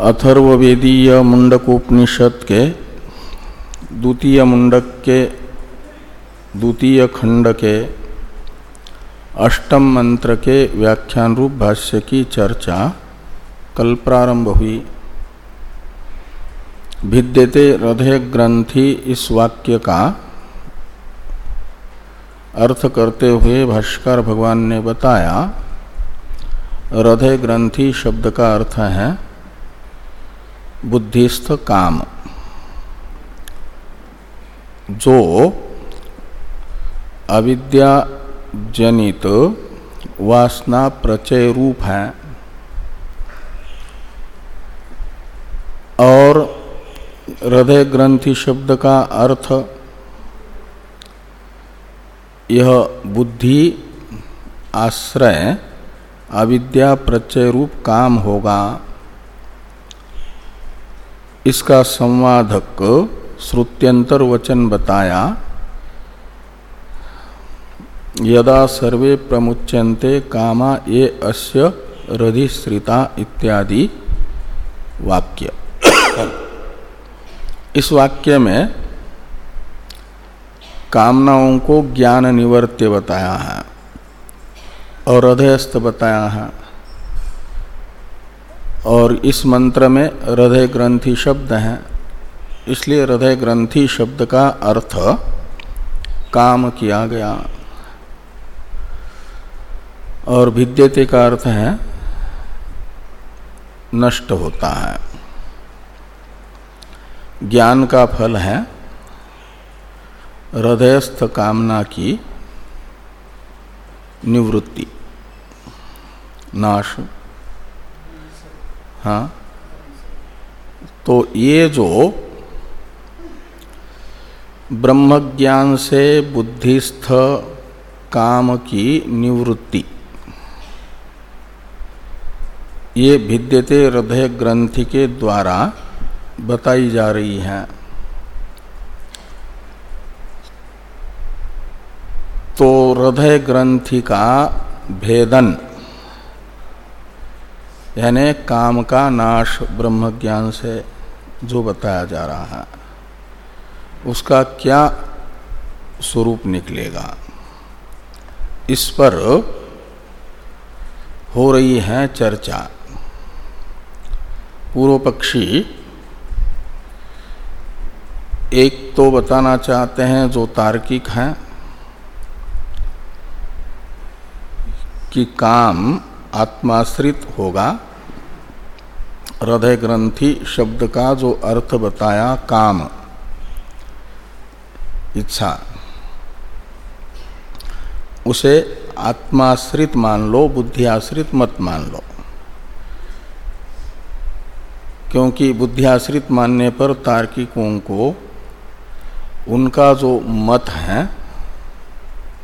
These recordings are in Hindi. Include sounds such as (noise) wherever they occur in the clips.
अथर्ववेदीय मुंडकोपनिषद के, द्वितीय मुंडक के, द्वितीय खंड के, अष्टम मंत्र के व्याख्यान रूप भाष्य की चर्चा कल प्रारंभ हुई। भिद्यते हृदय ग्रंथि इस वाक्य का अर्थ करते हुए भाष्कर भगवान ने बताया हृदय ग्रंथि शब्द का अर्थ है बुद्धिस्थ काम। जो अविद्या जनित वासना प्रचय रूप है और हृदय ग्रंथि शब्द का अर्थ यह बुद्धि आश्रय अविद्या प्रचय रूप काम होगा। इसका संवादक श्रुत्यंतर वचन बताया, यदा सर्वे प्रमुच्यन्ते कामा ये अस्य रधिश्रिता इत्यादि वाक्य। (coughs) इस वाक्य में कामनाओं को ज्ञान निवर्त्य बताया है और हृदयस्थ बताया है। और इस मंत्र में हृदय ग्रंथि शब्द है। इसलिए हृदय ग्रंथि शब्द का अर्थ काम किया गया। और विद्यते का अर्थ है, नष्ट होता है। ज्ञान का फल है, हृदयस्थ कामना की निवृत्ति, नाश। हाँ? तो ये जो ब्रह्म ज्ञान से बुद्धिस्थ काम की निवृत्ति, ये भिद्यते हृदय ग्रंथि के द्वारा बताई जा रही है। तो हृदय ग्रंथि का भेदन यानी काम का नाश ब्रह्म ज्ञान से जो बताया जा रहा है, उसका क्या स्वरूप निकलेगा? इस पर हो रही है चर्चा। पूर्व पक्षी एक तो बताना चाहते हैं जो तार्किक हैं कि काम आत्माश्रित होगा। हृदय ग्रंथि शब्द का जो अर्थ बताया काम। इच्छा। उसे आत्माश्रित मान लो बुद्धि आश्रित मत मान लो। क्योंकि बुद्धि आश्रित मानने पर तार्किकों को उनका जो मत है,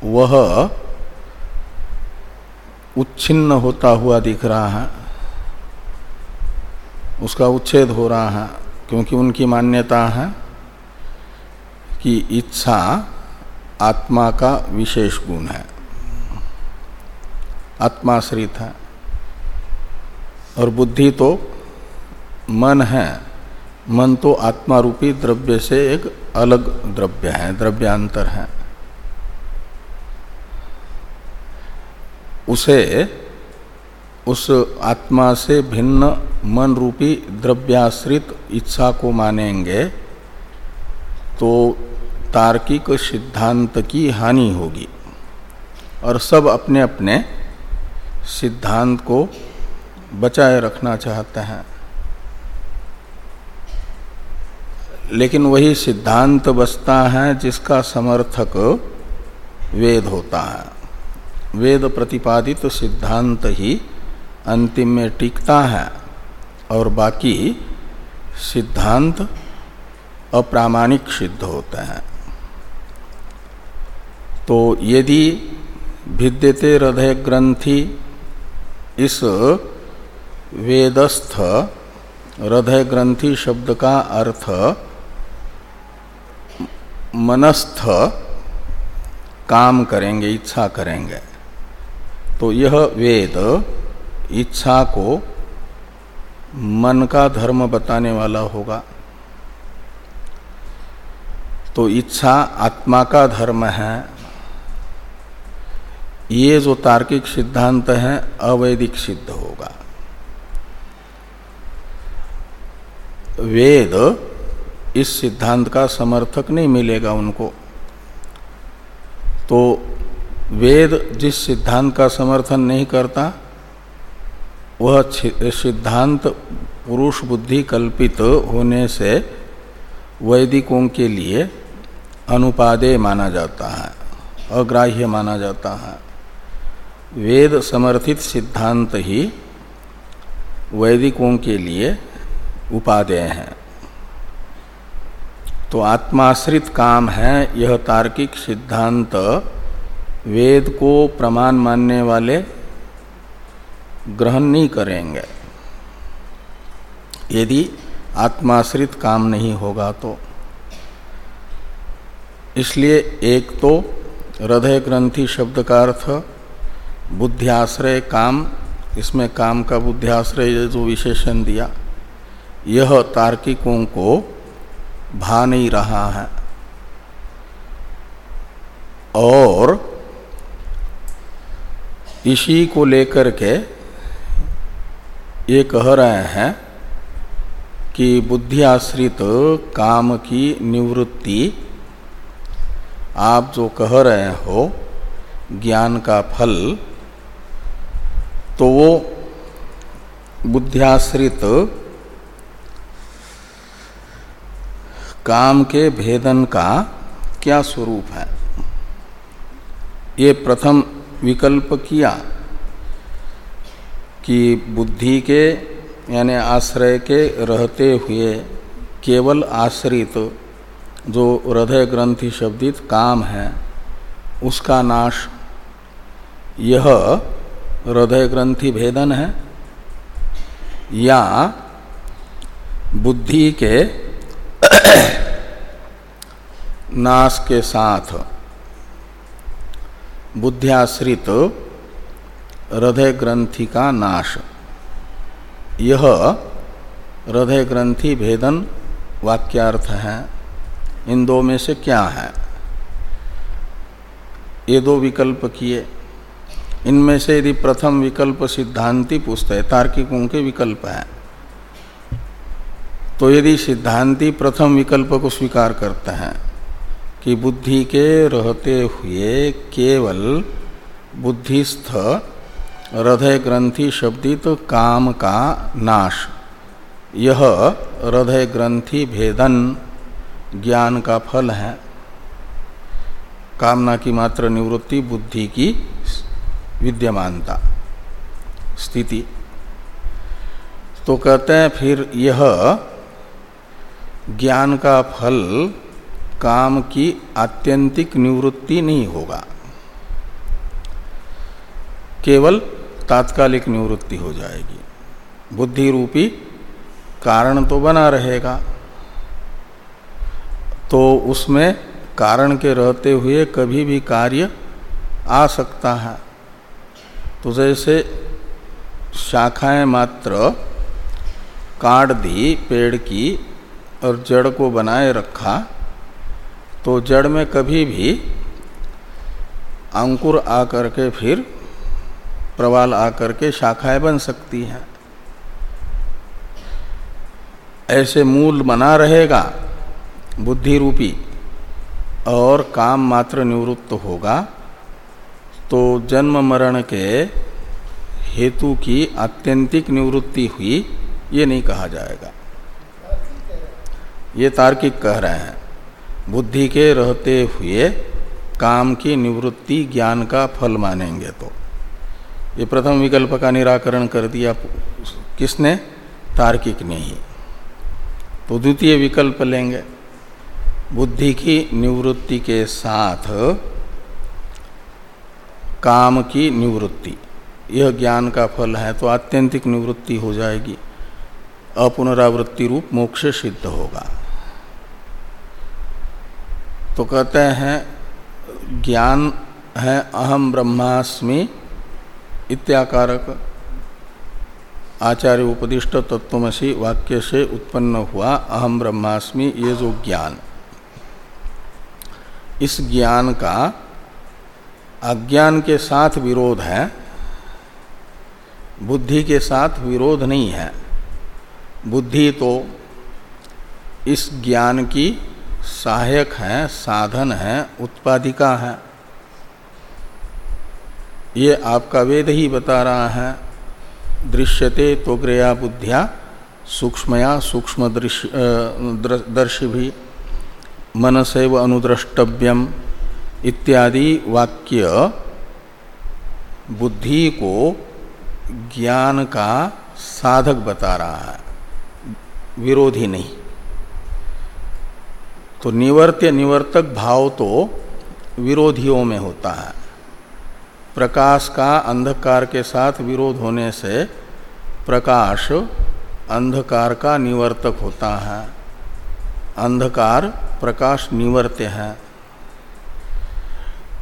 वह उच्छिन्न होता हुआ दिख रहा है। उसका उच्छेद हो रहा है, क्योंकि उनकी मान्यता है कि इच्छा आत्मा का विशेष गुण है। आत्माश्रित है। और बुद्धि तो मन है। मन तो आत्मा रूपी द्रव्य से एक अलग द्रव्य है, द्रव्यांतर है। उसे, उस आत्मा से भिन्न मन रूपी द्रव्याश्रित इच्छा को मानेंगे तो तार्किक सिद्धांत की हानि होगी। और सब अपने अपने सिद्धांत को बचाए रखना चाहते हैं। लेकिन वही सिद्धांत बसता है जिसका समर्थक वेद होता है। वेद प्रतिपादित सिद्धांत ही अंतिम में टिकता है और बाकी सिद्धांत अप्रामाणिक सिद्ध होते हैं। तो यदि भिद्यते हृदय ग्रंथि इस वेदस्थ हृदय ग्रंथि शब्द का अर्थ मनस्थ काम करेंगे, इच्छा करेंगे तो यह वेद इच्छा को मन का धर्म बताने वाला होगा। तो इच्छा आत्मा का धर्म है। ये जो तार्किक सिद्धांत है, अवैदिक सिद्ध होगा। वेद इस सिद्धांत का समर्थक नहीं मिलेगा उनको। तो वेद जिस सिद्धांत का समर्थन नहीं करता, वह सिद्धांत पुरुष बुद्धि कल्पित होने से वैदिकों के लिए अनुपादेय माना जाता है, अग्राह्य माना जाता है। वेद समर्थित सिद्धांत ही वैदिकों के लिए उपादेय हैं। तो आत्माश्रित काम है, यह तार्किक सिद्धांत वेद को प्रमाण मानने वाले ग्रहण नहीं करेंगे। यदि आत्माश्रित काम नहीं होगा तो। इसलिए एक तो हृदय ग्रंथि शब्द का अर्थ बुद्धियाश्रय काम, इसमें काम का बुद्धियाश्रय जो विशेषण दिया, यह तार्किकों को भा नहीं रहा है। और इसी को लेकर के ये कह रहे हैं कि बुद्धि आश्रित काम की निवृत्ति, आप जो कह रहे हो, ज्ञान का फल तो वो बुद्धियाश्रित काम के भेदन का क्या स्वरूप है? ये प्रथम विकल्प किया कि बुद्धि के, यानी आश्रय के रहते हुए केवल आश्रित जो हृदय ग्रंथि शब्दित काम है, उसका नाश, यह हृदय ग्रंथि भेदन है, या बुद्धि के नाश के साथ बुद्धियाश्रित हृदय ग्रंथि का नाश। यह हृदय ग्रंथि भेदन वाक्यार्थ है। इन दो में से क्या है? ये दो विकल्प किए। इनमें से यदि प्रथम विकल्प सिद्धांति पुस्त है, तार्किकों के विकल्प है। तो यदि सिद्धांति प्रथम विकल्प को स्वीकार करते हैं कि बुद्धि के रहते हुए केवल बुद्धिस्थ हृदय ग्रंथि शब्दित तो काम का नाश। यह हृदय ग्रंथि भेदन ज्ञान का फल है। कामना की मात्र निवृत्ति बुद्धि की विद्यमानता स्थिति। तो कहते हैं फिर यह ज्ञान का फल काम की आत्यंतिक निवृत्ति नहीं होगा। केवल तात्कालिक निवृत्ति हो जाएगी। बुद्धि रूपी कारण तो बना रहेगा। तो उसमें कारण के रहते हुए कभी भी कार्य आ सकता है। तो जैसे शाखाएँ मात्र, काट दी, पेड़ की और जड़ को बनाए रखा तो जड़ में कभी भी अंकुर आकर के फिर प्रवाल आकर के शाखाएँ बन सकती हैं। ऐसे मूल बना रहेगा, बुद्धि रूपी, और काम मात्र निवृत्त होगा तो जन्म मरण के हेतु की आत्यंतिक निवृत्ति हुई, ये नहीं कहा जाएगा। ये तार्किक कह रहे हैं। बुद्धि के रहते हुए काम की निवृत्ति ज्ञान का फल मानेंगे तो। ये प्रथम विकल्प का निराकरण कर दिया किसने? तार्किक ने ही। तो द्वितीय विकल्प लेंगे। बुद्धि की निवृत्ति के साथ काम की निवृत्ति, यह ज्ञान का फल है तो आत्यंतिक निवृत्ति हो जाएगी। अपुनरावृत्ति रूप मोक्ष सिद्ध होगा। तो कहते हैं, ज्ञान है अहम ब्रह्मास्मि इत्याकारक। आचार्य उपदिष्ट तत्वमसी वाक्य से उत्पन्न हुआ अहम ब्रह्मास्मि, ये जो ज्ञान। इस ज्ञान का अज्ञान के साथ विरोध है, बुद्धि के साथ विरोध नहीं है। बुद्धि तो इस ज्ञान की सहायक है, साधन है, उत्पादिका है। ये आपका वेद ही बता रहा है। दृश्यते तो ग्रया बुद्धिया, सूक्ष्मया सूक्ष्म दर्शी भी। मनसैव अनुद्रष्टव्यम इत्यादि वाक्य बुद्धि को ज्ञान का साधक बता रहा है। विरोधी नहीं। तो निवर्त्य निवर्तक भाव तो विरोधियों में होता है। प्रकाश का अंधकार के साथ विरोध होने से प्रकाश अंधकार का निवर्तक होता है। अंधकार, प्रकाश निवर्त्य है।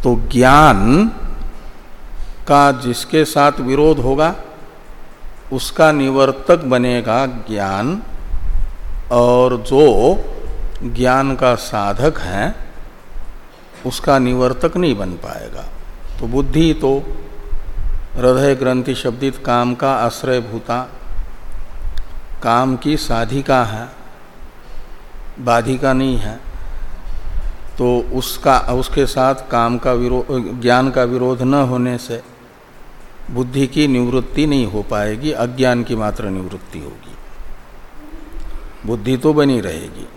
तो ज्ञान का जिसके साथ विरोध होगा, उसका निवर्तक बनेगा ज्ञान, और जो ज्ञान का साधक है, उसका निवर्तक नहीं बन पाएगा। तो बुद्धि तो हृदय ग्रंथि शब्दित काम का आश्रय भूता। काम की साधिका है बाधिका नहीं है। तो उसका, उसके साथ काम का विरोध ज्ञान का विरोध न होने से बुद्धि की निवृत्ति नहीं हो पाएगी, अज्ञान की मात्र निवृत्ति होगी। बुद्धि तो बनी रहेगी।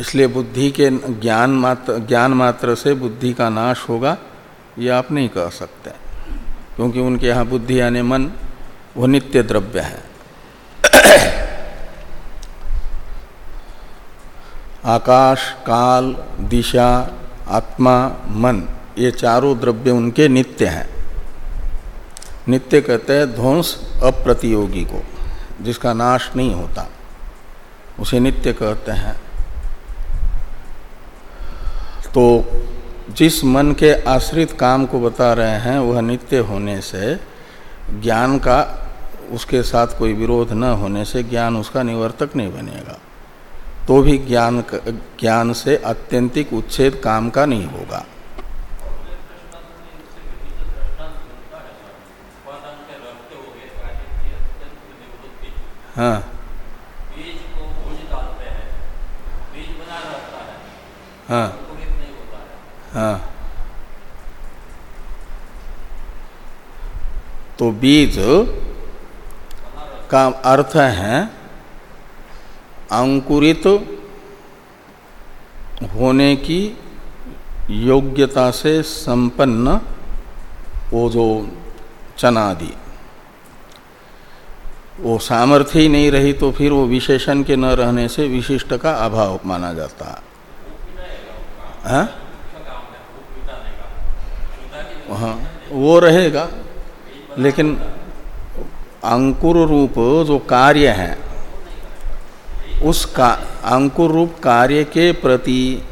इसलिए बुद्धि के ज्ञान मात्र ज्ञान मात्र से बुद्धि का नाश होगा, ये आप नहीं कह सकते। क्योंकि उनके यहाँ बुद्धि यानी मन, वो नित्य द्रव्य है। आकाश, काल, दिशा, आत्मा, मन, ये चारों द्रव्य उनके नित्य हैं। नित्य कहते हैं ध्वंस अप्रतियोगी को, जिसका नाश नहीं होता। उसे नित्य कहते हैं। तो जिस मन के आश्रित काम को बता रहे हैं वह नित्य होने से ज्ञान का उसके साथ कोई विरोध न होने से ज्ञान उसका निवर्तक नहीं बनेगा। तो भी ज्ञान ज्ञान से अत्यंतिक उच्छेद काम का नहीं होगा। हाँ। हाँ। हाँ। तो बीज का अर्थ है अंकुरित होने की योग्यता से संपन्न वो जो चनादि। वो सामर्थ्य ही नहीं रही तो फिर वो विशेषण के न रहने से विशिष्ट का अभाव माना जाता। है? हाँ? वो रहेगा। लेकिन अंकुर रूप जो कार्य है, उस का, अंकुर रूप कार्य के प्रति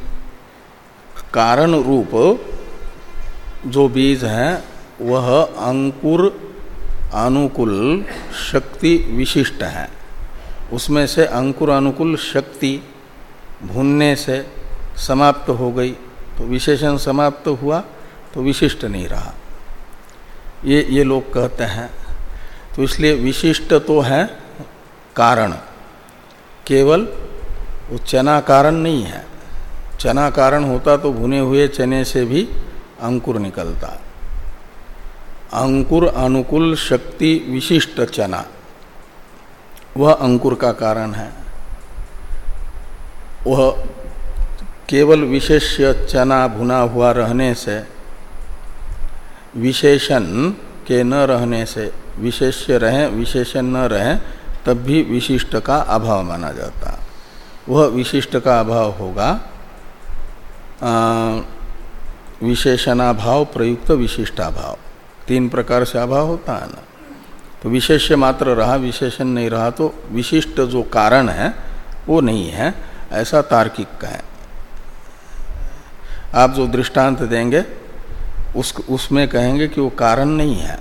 कारण रूप जो बीज है, वह अंकुर अनुकूल शक्ति विशिष्ट है। उसमें से अंकुर अनुकूल शक्ति भूनने से समाप्त हो गई। तो विशेषण समाप्त हुआ। तो विशिष्ट नहीं रहा। ये ये लोग कहते हैं तो इसलिए विशिष्ट तो है कारण। केवल वो चना कारण नहीं है। चना कारण होता तो भुने हुए चने से भी अंकुर निकलता। अंकुर अनुकूल शक्ति विशिष्ट चना, वह अंकुर का कारण है। वह केवल विशेष्य चना भुना हुआ रहने से विशेषण के न रहने से, विशेष्य रहे, विशेषण न रहे, तब भी विशिष्ट का अभाव माना जाता। वह विशिष्ट का अभाव होगा। विशेषणाभाव, प्रयुक्त विशिष्टाभाव। तीन प्रकार से अभाव होता है ना। तो विशेष्य मात्र रहा, विशेषण नहीं रहा तो विशिष्ट जो कारण है, वो नहीं है। ऐसा तार्किक का है आप जो दृष्टांत देंगे उस, उसमें कहेंगे कि वो कारण नहीं है।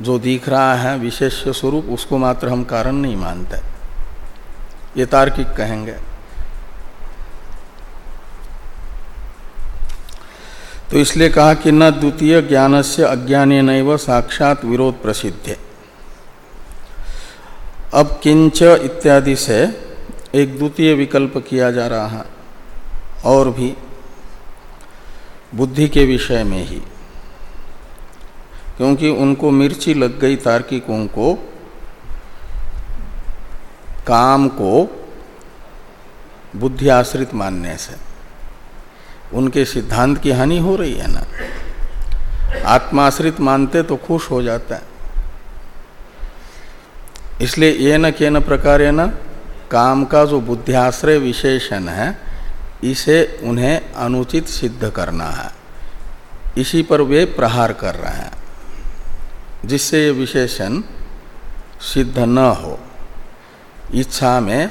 जो दिख रहा है विशेष स्वरूप, उसको मात्र हम कारण नहीं मानते। ये तार्किक कहेंगे। तो इसलिए कहा कि न द्वितीय ज्ञान से अज्ञान नैव साक्षात विरोध प्रसिद्ध। है अब किंच इत्यादि से एक द्वितीय विकल्प किया जा रहा है, और भी। बुद्धि के विषय में ही। क्योंकि उनको मिर्ची लग गई तार्किकों को, काम को बुद्धि आश्रित मानने से। उनके सिद्धांत की हानि हो रही है ना? आत्माश्रित मानते तो खुश हो जाता है। इसलिए ये न के न प्रकार न, काम का जो बुद्धिआश्रय विशेषण है इसे उन्हें अनुचित सिद्ध करना है। इसी पर वे प्रहार कर रहे हैं, जिससे ये विशेषण सिद्ध न हो। इच्छा में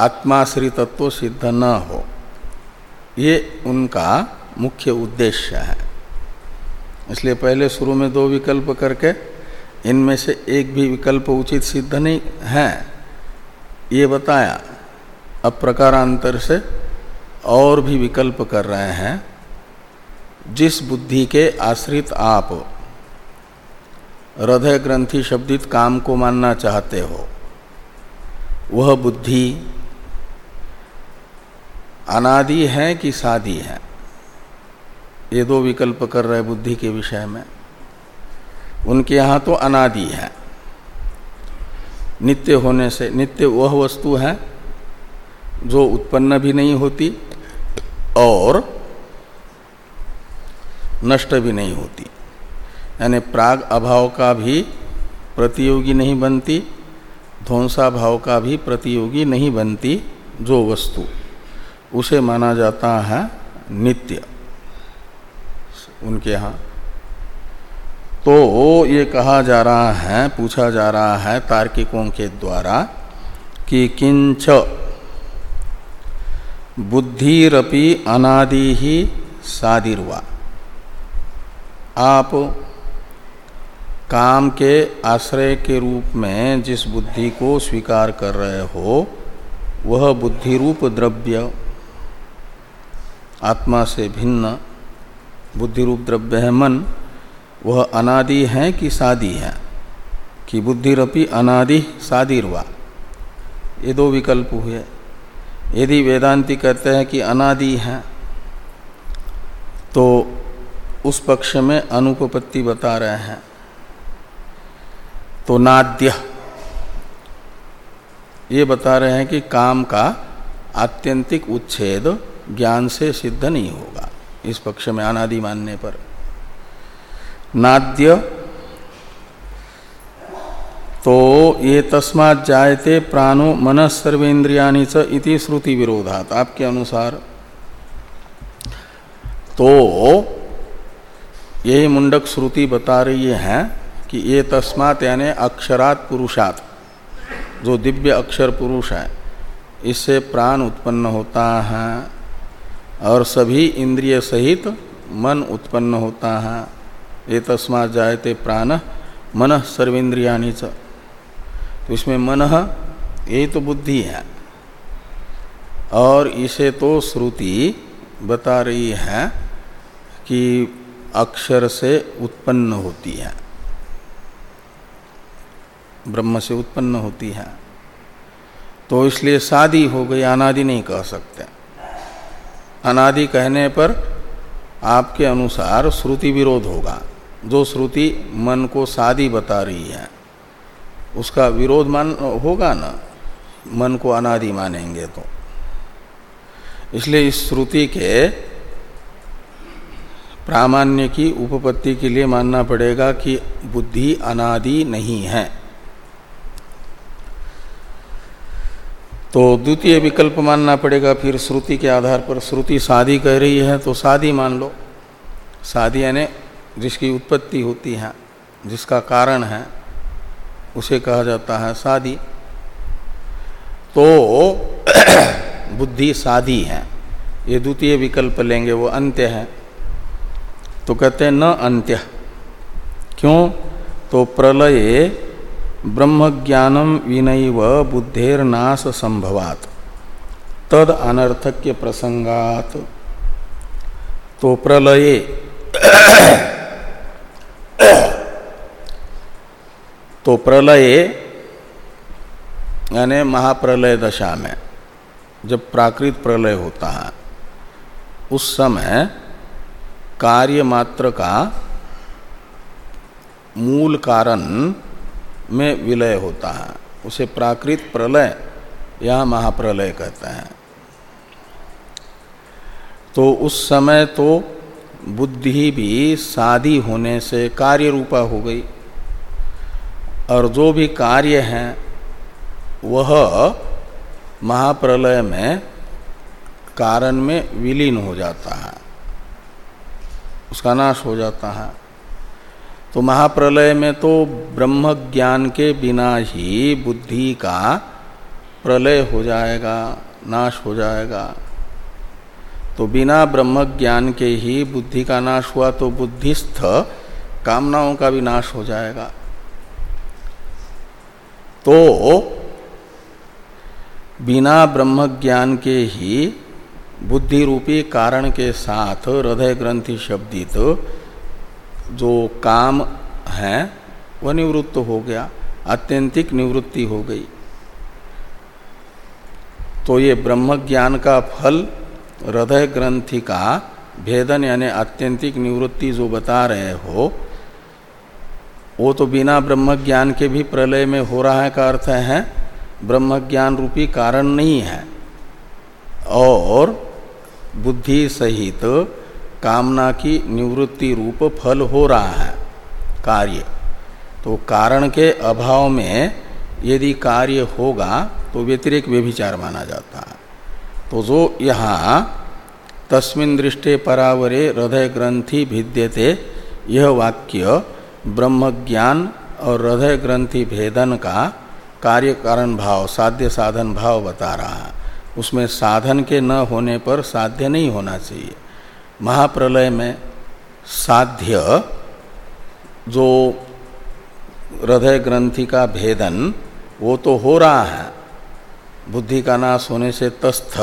आत्माश्री तत्व सिद्ध न हो। ये उनका मुख्य उद्देश्य है। इसलिए पहले शुरू में दो विकल्प करके इनमें से एक भी विकल्प उचित सिद्ध नहीं है। ये बताया अब प्रकारांतर से और भी विकल्प कर रहे हैं। जिस बुद्धि के आश्रित आप हृदय ग्रंथि शब्दित काम को मानना चाहते हो, वह बुद्धि अनादि है कि सादी है? ये दो विकल्प कर रहे बुद्धि के विषय में। उनके यहाँ तो अनादि है। नित्य होने से, नित्य वह वस्तु है जो उत्पन्न भी नहीं होती और नष्ट भी नहीं होती। यानी प्राग अभाव का भी प्रतियोगी नहीं बनती ध्वंसा भाव का भी प्रतियोगी नहीं बनती जो वस्तु। उसे माना जाता है नित्य। उनके यहाँ। तो ये कहा जा रहा है, पूछा जा रहा है तार्किकों के द्वारा कि किंच बुद्धिरपि अनादि ही सादिर्वा। आप काम के आश्रय के रूप में जिस बुद्धि को स्वीकार कर रहे हो, वह बुद्धि रूप द्रव्य, आत्मा से भिन्न बुद्धि रूप द्रव्य है मन, वह अनादि है कि सादी है? कि बुद्धिरपि अनादि सादिर्वा। ये दो विकल्प हुए। यदि वेदांति कहते हैं कि अनादि है तो उस पक्ष में अनुपपत्ति बता रहे हैं। तो नाद्य, ये बता रहे हैं कि काम का आत्यंतिक उच्छेद ज्ञान से सिद्ध नहीं होगा इस पक्ष में अनादि मानने पर। नाद्य तो ये तस्मात् जायते प्राणो मन सर्वेन्द्रिया इति श्रुति विरोधात आपके अनुसार। तो यही मुंडक श्रुति बता रही है कि ये तस्मात यानी अक्षरात पुरुषात, जो दिव्य अक्षर पुरुष है, इससे प्राण उत्पन्न होता है और सभी इंद्रिय सहित मन उत्पन्न होता है। ये तस्मा जायते प्राण मन सर्वेन्द्रिया तो इसमें मन यही तो बुद्धि है। और इसे तो श्रुति बता रही है कि अक्षर से उत्पन्न होती है। ब्रह्म से उत्पन्न होती है। तो इसलिए शादी हो गई, अनादि नहीं कह सकते। अनादि कहने पर आपके अनुसार श्रुति विरोध होगा। जो श्रुति मन को शादी बता रही है उसका विरोध मान, होगा ना? मन को अनादि मानेंगे तो। इसलिए इस श्रुति के प्रामाण्य की उपपत्ति के लिए मानना पड़ेगा कि बुद्धि अनादि नहीं है। तो द्वितीय विकल्प मानना पड़ेगा, फिर श्रुति के आधार पर श्रुति शादी कह रही है तो शादी मान लो। शादी यानी जिसकी उत्पत्ति होती है, जिसका कारण है उसे कहा जाता है शादी तो (clears throat) बुद्धि शादी है। ये द्वितीय विकल्प लेंगे, वो अंत्य है। तो कहते हैं न अंत्य। क्यों? तो प्रलये ब्रह्मज्ञानम विनैव बुद्धेर्नाश संभवात। तद अनर्थक्य प्रसंगात। तो प्रलये (clears throat) तो प्रलय यानी महाप्रलय दशा में जब प्राकृत प्रलय होता है, उस समय कार्य मात्र का मूल कारण में विलय होता है। उसे प्राकृत प्रलय या महाप्रलय कहते हैं। तो उस समय तो बुद्धि भी सादी होने से कार्य रूपा हो गई। और जो भी कार्य हैं, वह महाप्रलय में कारण में विलीन हो जाता है। उसका नाश हो जाता है। तो महाप्रलय में तो ब्रह्म ज्ञान के बिना ही बुद्धि का प्रलय हो जाएगा, नाश हो जाएगा। तो बिना ब्रह्म ज्ञान के ही बुद्धि का नाश हुआ तो बुद्धिस्थ कामनाओं का भी नाश हो जाएगा। तो बिना ब्रह्म ज्ञान के ही बुद्धि रूपी कारण के साथ हृदय ग्रंथि शब्दित जो काम है वह निवृत्त हो गया, आत्यंतिक निवृत्ति हो गई। तो ये ब्रह्म ज्ञान का फल हृदय ग्रंथि का भेदन यानी आत्यंतिक निवृत्ति जो बता रहे हो वो तो बिना ब्रह्म ज्ञान के भी प्रलय में हो रहा है का अर्थ है ब्रह्म ज्ञान रूपी कारण नहीं है। और बुद्धि सहित कामना की निवृत्ति रूप फल हो रहा है, कार्य। तो कारण के अभाव में यदि कार्य होगा तो व्यतिरिक व्यभिचार माना जाता है। तो जो यहाँ तस्मिन दृष्टि परावरे हृदय ग्रंथि भिद्यते, यह वाक्य ब्रह्म ज्ञान और हृदय ग्रंथि भेदन का कार्य कारण भाव, साध्य साधन भाव बता रहा है। उसमें साधन के न होने पर साध्य नहीं होना चाहिए। महाप्रलय में साध्य, जो हृदय ग्रंथि का भेदन, वो तो हो रहा है। बुद्धि का नाश होने से तस्थ,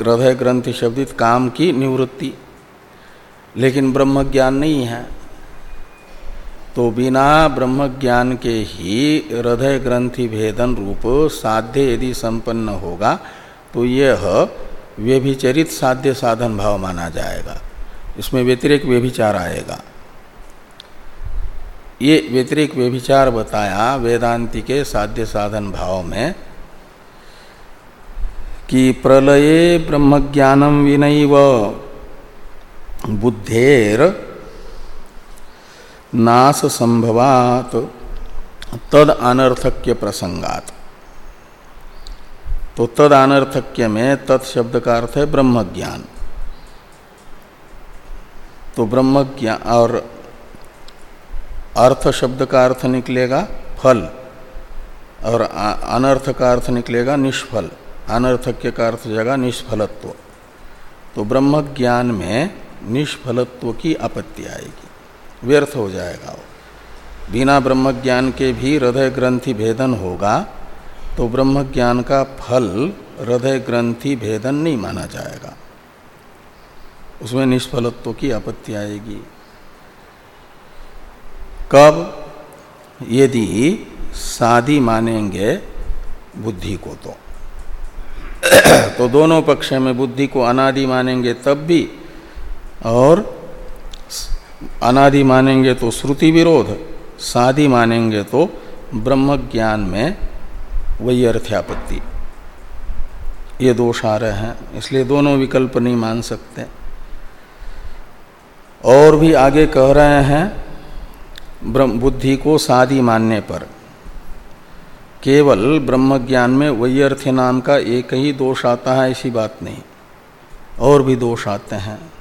हृदय ग्रंथि शब्दित काम की निवृत्ति। लेकिन ब्रह्म ज्ञान नहीं है। तो बिना ब्रह्म ज्ञान के ही हृदय ग्रंथि भेदन रूप साध्य यदि संपन्न होगा तो यह व्यभिचरित साध्य साधन भाव माना जाएगा। इसमें व्यतिरिक व्यभिचार आएगा। ये व्यतिरिक व्यभिचार बताया वेदांति के साध्य साधन भाव में कि प्रलये ब्रह्मज्ञानम विनैव बुद्धेर नाश संभवात तद अनर्थक्य प्रसंगात तो तद अनर्थक्य में तत्शब्द का अर्थ है ब्रह्म ज्ञान तो ब्रह्म ज्ञान और अर्थ शब्द का अर्थ निकलेगा फल, और अनर्थ का अर्थ निकलेगा निष्फल। अनर्थक्य का अर्थ जगह निष्फलत्व। तो ब्रह्म ज्ञान में निष्फलत्व की आपत्ति आएगी। व्यर्थ हो जाएगा वो। बिना ब्रह्म ज्ञान के भी हृदय ग्रंथि भेदन होगा तो ब्रह्म ज्ञान का फल हृदय ग्रंथि भेदन नहीं माना जाएगा। उसमें निष्फलत्व की आपत्ति आएगी। कब? यदि सादी मानेंगे बुद्धि को तो। तो दोनों पक्ष में बुद्धि को अनादि मानेंगे तब भी, और अनादि मानेंगे तो श्रुति विरोध, सादि मानेंगे तो ब्रह्म ज्ञान में वही अर्थ्यापत्ति ये दोष आ रहे हैं, इसलिए दोनों विकल्प नहीं मान सकते। और भी आगे कह रहे हैं, ब्रह्म बुद्धि को सादी मानने पर। केवल ब्रह्म ज्ञान में वही नाम का एक ही दोष आता है, ऐसी बात नहीं। और भी दोष आते हैं।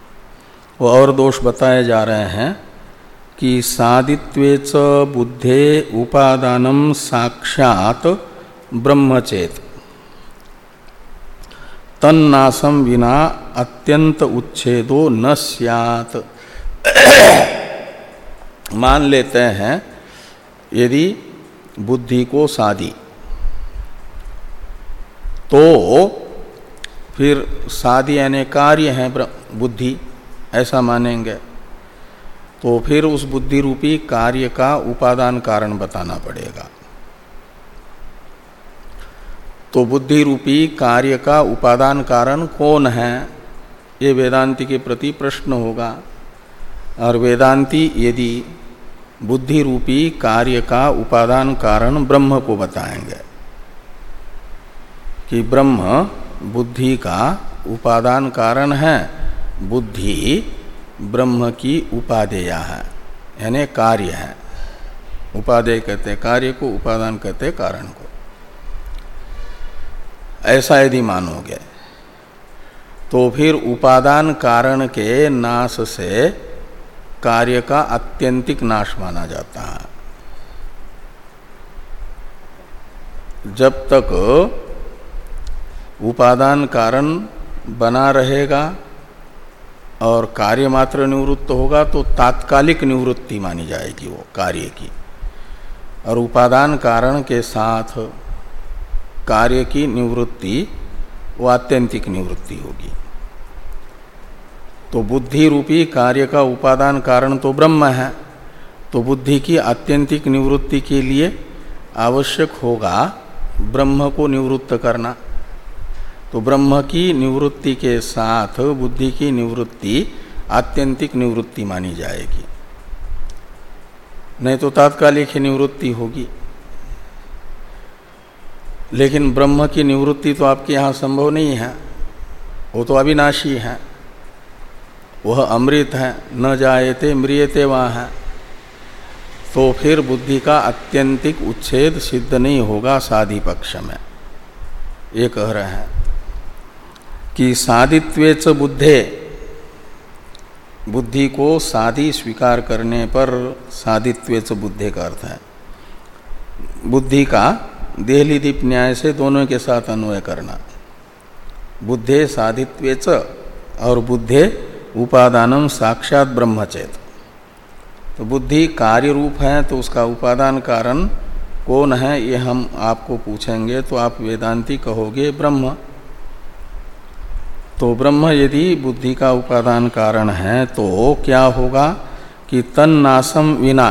और दोष बताए जा रहे हैं कि सादित्वेच बुद्धे उपादानम साक्षात ब्रह्मचेत। तन्नासम विना अत्यंत उच्छेदो न सियात। मान लेते हैं, यदि बुद्धि को सादी तो फिर सादी यानी कार्य है बुद्धि। ऐसा मानेंगे। तो फिर उस बुद्धि रूपी कार्य का उपादान कारण बताना पड़ेगा। तो बुद्धि रूपी कार्य का उपादान कारण कौन है? ये वेदांति के प्रति प्रश्न होगा। और वेदांति यदि बुद्धि रूपी कार्य का उपादान कारण ब्रह्म को बताएँगे, कि ब्रह्म बुद्धि का उपादान कारण है बुद्धि ब्रह्म की उपादेया है, यानी कार्य है। उपादेय कहते कार्य को उपादान कहते कारण को। ऐसा यदि मानोगे तो फिर उपादान कारण के नाश से कार्य का अत्यंतिक नाश माना जाता है। जब तक उपादान कारण बना रहेगा और कार्य मात्र निवृत्त होगा तो तात्कालिक निवृत्ति मानी जाएगी वो कार्य की। और उपादान कारण के साथ कार्य की निवृत्ति वो आत्यंतिक निवृत्ति होगी। तो बुद्धि रूपी कार्य का उपादान कारण तो ब्रह्म है तो बुद्धि की आत्यंतिक निवृत्ति के लिए आवश्यक होगा ब्रह्म को निवृत्त करना। तो ब्रह्म की निवृत्ति के साथ बुद्धि की निवृत्ति, आत्यंतिक निवृत्ति मानी जाएगी। नहीं तो तात्कालिक ही निवृत्ति होगी। लेकिन ब्रह्म की निवृत्ति तो आपके यहाँ संभव नहीं है। वो तो अविनाशी है। वह अमृत है, न जायते मृियते वहाँ है। तो फिर बुद्धि का अत्यंतिक उच्छेद सिद्ध नहीं होगा साधि पक्ष में। ये कह रहे हैं। कि साधित्वेच बुद्धे। बुद्धि को साधि स्वीकार करने पर साधित्वेच बुद्धि का अर्थ है। बुद्धि का देहली दीप न्याय से दोनों के साथ अन्वय करना। बुद्धे साधित्वेच और बुद्धे उपादानम साक्षात ब्रह्मचेत। तो बुद्धि कार्य रूप है तो उसका उपादान कारण कौन है, ये हम आपको पूछेंगे तो आप वेदांती कहोगे ब्रह्म। तो ब्रह्म यदि बुद्धि का उपादान कारण है तो क्या होगा कि तन्नासम विना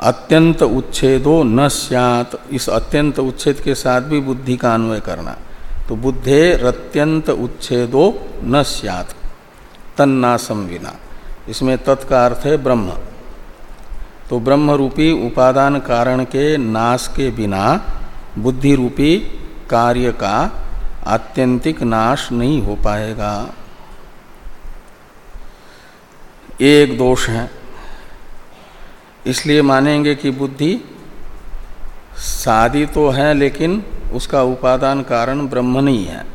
अत्यंत उच्छेदो न स्यात। इस अत्यंत उच्छेद के साथ भी बुद्धि का अन्वय करना। तो बुद्धे रत्यंत उच्छेदो न स्यात, तन्नासम विना। इसमें तत्का अर्थ है ब्रह्म। तो ब्रह्म रूपी उपादान कारण के नाश के बिना बुद्धि रूपी कार्य का आत्यंतिक नाश नहीं हो पाएगा। एक दोष है। इसलिए मानेंगे कि बुद्धि सादी तो है, लेकिन उसका उपादान कारण ब्रह्म नहीं है।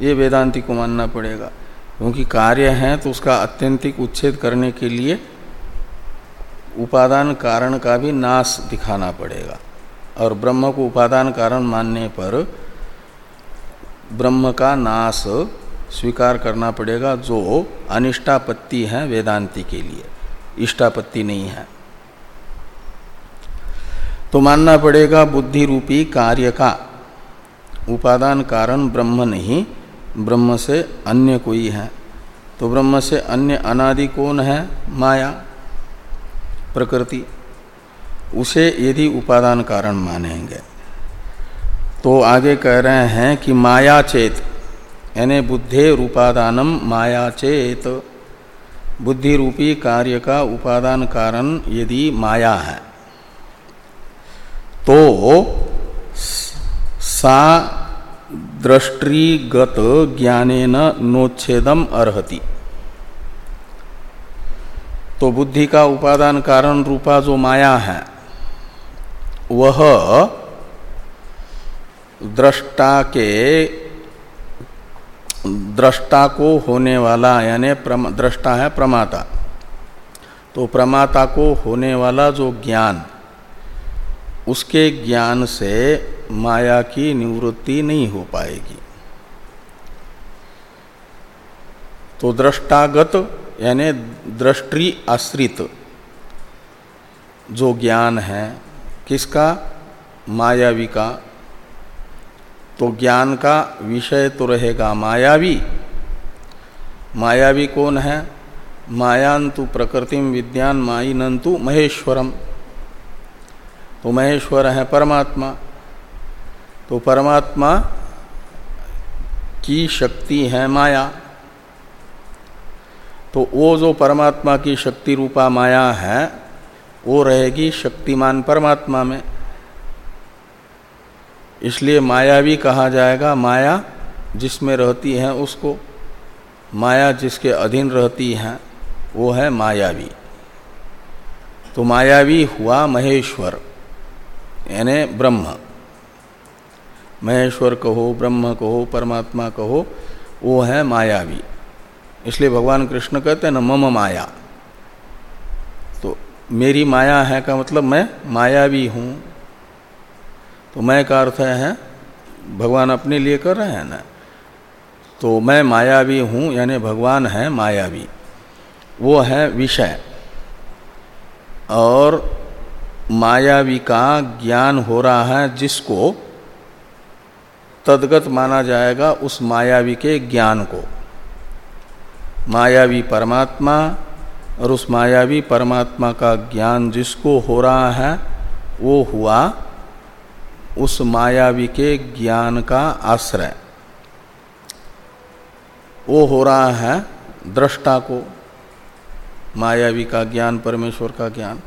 ये वेदांति को मानना पड़ेगा। क्योंकि कार्य है तो उसका अत्यंतिक उच्छेद करने के लिए उपादान कारण का भी नाश दिखाना पड़ेगा। और ब्रह्म को उपादान कारण मानने पर ब्रह्म का नाश स्वीकार करना पड़ेगा जो अनिष्टापत्ति है वेदांति के लिए। इष्टापत्ति नहीं है। तो मानना पड़ेगा बुद्धि रूपी कार्य का। उपादान कारण ब्रह्म नहीं, ब्रह्म से अन्य कोई है। तो ब्रह्म से अन्य अनादि कौन है? माया, प्रकृति। उसे यदि उपादान कारण मानेंगे। तो आगे कह रहे हैं कि माया चेत, यानी बुद्धे रूपादानम माया चेत। बुद्धि रूपी कार्य का उपादान कारण यदि माया है तो सा दृष्टिगत ज्ञानेन नोच्छेदम अर्हति। तो बुद्धि का उपादान कारण रूपा जो माया है, वह दृष्टा के दृष्टा को होने वाला, यानी दृष्टा है प्रमाता। तो प्रमाता को होने वाला जो ज्ञान, उसके ज्ञान से माया की निवृत्ति नहीं हो पाएगी। तो दृष्टागत, यानी दृष्टि आश्रित जो ज्ञान है, किसका? मायावी का। तो ज्ञान का विषय तो रहेगा मायावी। मायावी कौन है? मायांतु प्रकृतिम विज्ञान माइनंतु महेश्वरम। तो महेश्वर है परमात्मा। तो परमात्मा की शक्ति है माया। तो वो जो परमात्मा की शक्ति रूपा माया है, वो रहेगी शक्तिमान परमात्मा में। इसलिए मायावी कहा जाएगा, माया जिसमें रहती है उसको, माया जिसके अधीन रहती है, वो है मायावी। तो मायावी हुआ महेश्वर, यानी ब्रह्म। महेश्वर कहो, ब्रह्म कहो, परमात्मा कहो, वो है मायावी। इसलिए भगवान कृष्ण कहते हैं न, मम माया। तो मेरी माया है का मतलब मैं मायावी हूँ। तो मैं का अर्थ है भगवान अपने लिए कर रहे हैं ना? तो मैं मायावी हूँ, यानी भगवान है मायावी। वो है विषय। और मायावी का ज्ञान हो रहा है जिसको तदगत माना जाएगा उस मायावी के ज्ञान को। मायावी परमात्मा और उस मायावी परमात्मा का ज्ञान जिसको हो रहा है, वो हुआ उस मायावी के ज्ञान का आश्रय। वो हो रहा है दृष्टा को, मायावी का ज्ञान, परमेश्वर का ज्ञान।